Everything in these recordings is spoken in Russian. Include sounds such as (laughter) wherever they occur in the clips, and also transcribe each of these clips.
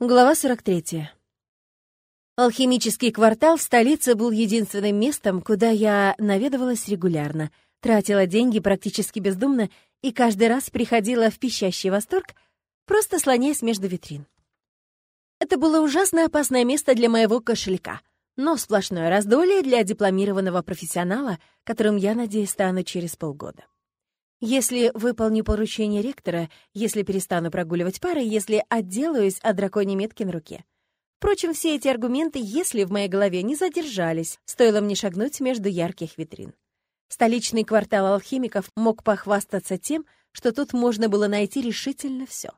Глава 43. Алхимический квартал в столице был единственным местом, куда я наведывалась регулярно, тратила деньги практически бездумно и каждый раз приходила в пищащий восторг, просто слоняясь между витрин. Это было ужасно опасное место для моего кошелька, но сплошное раздолье для дипломированного профессионала, которым я, надеюсь, стану через полгода. Если выполню поручение ректора, если перестану прогуливать пары, если отделаюсь от драконьей метки на руке. Впрочем, все эти аргументы, если в моей голове не задержались, стоило мне шагнуть между ярких витрин. Столичный квартал алхимиков мог похвастаться тем, что тут можно было найти решительно все.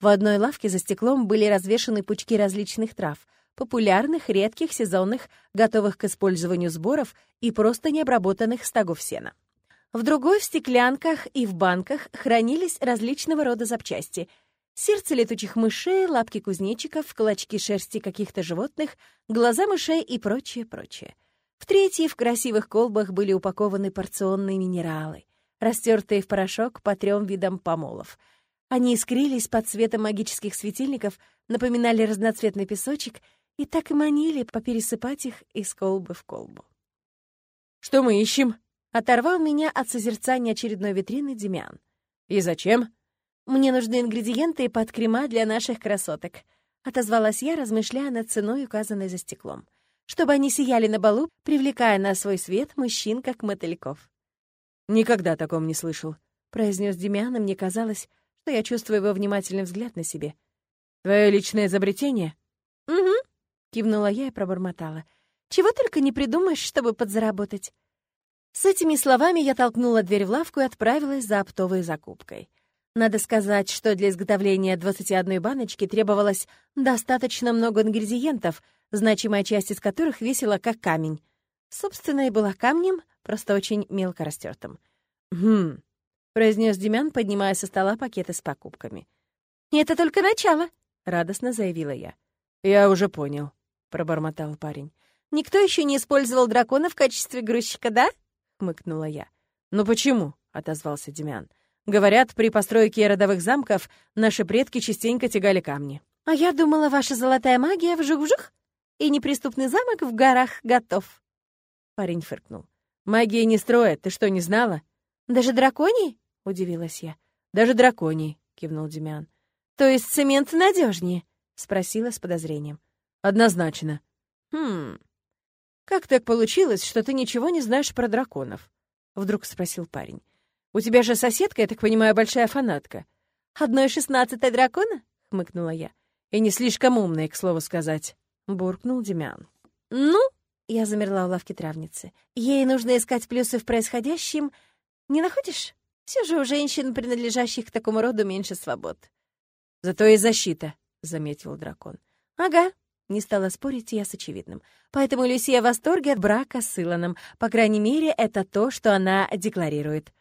В одной лавке за стеклом были развешаны пучки различных трав, популярных, редких, сезонных, готовых к использованию сборов и просто необработанных стогов сена. В другой в стеклянках и в банках хранились различного рода запчасти. Сердце летучих мышей, лапки кузнечиков, клочки шерсти каких-то животных, глаза мышей и прочее, прочее. В третьей в красивых колбах были упакованы порционные минералы, растертые в порошок по трем видам помолов. Они искрились под светом магических светильников, напоминали разноцветный песочек и так и манили попересыпать их из колбы в колбу. «Что мы ищем?» Оторвал меня от созерцания очередной витрины Демян. «И зачем?» «Мне нужны ингредиенты под крема для наших красоток», — отозвалась я, размышляя над ценой, указанной за стеклом. «Чтобы они сияли на балу, привлекая на свой свет мужчин, как мотыльков». «Никогда о таком не слышал», — произнес Демян, и мне казалось, что я чувствую его внимательный взгляд на себе. «Твое личное изобретение?» «Угу», — кивнула я и пробормотала. «Чего только не придумаешь, чтобы подзаработать». С этими словами я толкнула дверь в лавку и отправилась за оптовой закупкой. Надо сказать, что для изготовления 21 баночки требовалось достаточно много ингредиентов, значимая часть из которых весила как камень. Собственно, и была камнем, просто очень мелко растертым. «Хм», — произнес Демян, поднимая со стола пакеты с покупками. «И это только начало», — радостно заявила я. «Я уже понял», — пробормотал парень. «Никто еще не использовал дракона в качестве грузчика, да?» — хмыкнула я. «Ну почему?» — отозвался Демян. «Говорят, при постройке родовых замков наши предки частенько тягали камни». «А я думала, ваша золотая магия вжух-вжух, и неприступный замок в горах готов». Парень фыркнул. «Магия не строят, ты что, не знала?» «Даже драконий?» — удивилась я. «Даже драконий», — кивнул Демян. «То есть цемент надежнее? спросила с подозрением. «Однозначно». «Хм, «Как так получилось, что ты ничего не знаешь про драконов?» — вдруг спросил парень. «У тебя же соседка, я так понимаю, большая фанатка». «Одной шестнадцатой дракона?» — хмыкнула я. «И не слишком умная, к слову сказать», — буркнул Демян. «Ну?» — я замерла у лавки травницы. «Ей нужно искать плюсы в происходящем. Не находишь? Все же у женщин, принадлежащих к такому роду, меньше свобод». «Зато и защита», — заметил дракон. «Ага», не стала спорить я с очевидным. Поэтому Люсия в восторге от брака с Илоном. По крайней мере, это то, что она декларирует.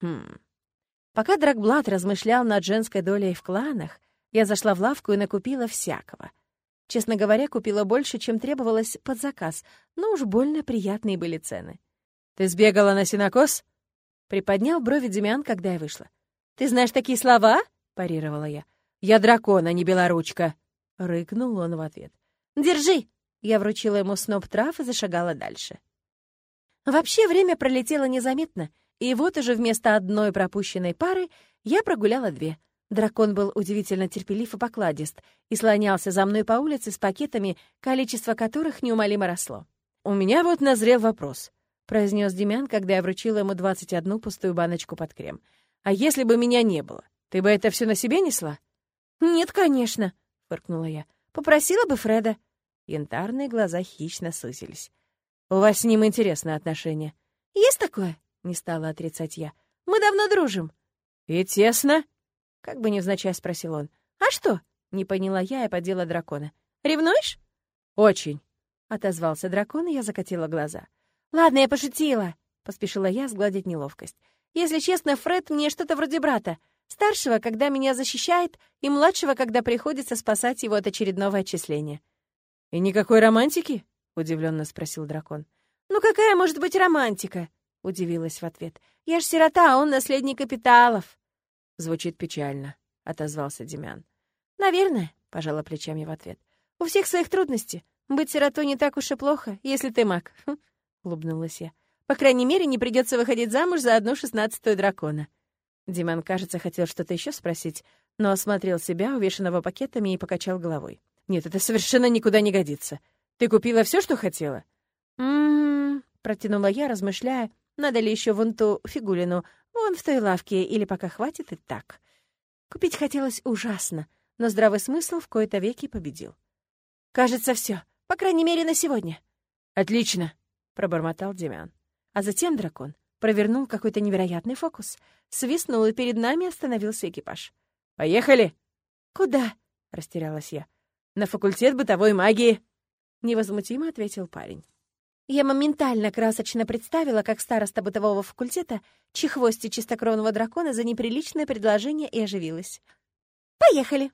Хм. Пока Драгблат размышлял над женской долей в кланах, я зашла в лавку и накупила всякого. Честно говоря, купила больше, чем требовалось под заказ, но уж больно приятные были цены. «Ты сбегала на синокос?» Приподнял брови Демян, когда я вышла. «Ты знаешь такие слова?» — парировала я. «Я дракон, а не белоручка!» — рыкнул он в ответ. «Держи!» Я вручила ему сноп трав и зашагала дальше. Вообще время пролетело незаметно, и вот уже вместо одной пропущенной пары я прогуляла две. Дракон был удивительно терпелив и покладист и слонялся за мной по улице с пакетами, количество которых неумолимо росло. «У меня вот назрел вопрос», — произнес Демян, когда я вручила ему 21 пустую баночку под крем. «А если бы меня не было, ты бы это все на себе несла?» «Нет, конечно», — фыркнула я. «Попросила бы Фреда». Янтарные глаза хищно сузились. «У вас с ним интересные отношения». «Есть такое?» — не стала отрицать я. «Мы давно дружим». «И тесно?» — как бы невзначай спросил он. «А что?» — не поняла я и подела дракона. «Ревнуешь?» «Очень», — отозвался дракон, и я закатила глаза. «Ладно, я пошутила», — поспешила я сгладить неловкость. «Если честно, Фред мне что-то вроде брата. Старшего, когда меня защищает, и младшего, когда приходится спасать его от очередного отчисления. «И никакой романтики?» — удивленно спросил дракон. «Ну какая может быть романтика?» — удивилась в ответ. «Я ж сирота, а он наследник капиталов». «Звучит печально», — отозвался Демян. «Наверное», — пожала плечами в ответ. «У всех своих трудности. Быть сиротой не так уж и плохо, если ты маг», (laughs) — улыбнулась я. «По крайней мере, не придется выходить замуж за одну шестнадцатую дракона». Диман, кажется, хотел что-то еще спросить, но осмотрел себя, увешанного пакетами, и покачал головой. «Нет, это совершенно никуда не годится. Ты купила все, что хотела?» «М-м-м», протянула я, размышляя, надо ли еще вон ту фигулину, вон в той лавке, или пока хватит и так. Купить хотелось ужасно, но здравый смысл в кои-то веки победил. «Кажется, все, по крайней мере, на сегодня». «Отлично», — пробормотал Демян. А затем дракон провернул какой-то невероятный фокус, свистнул, и перед нами остановился экипаж. «Поехали!» «Куда?» — растерялась я. «На факультет бытовой магии!» — невозмутимо ответил парень. Я моментально красочно представила, как староста бытового факультета чехвости чистокровного дракона за неприличное предложение и оживилась. «Поехали!»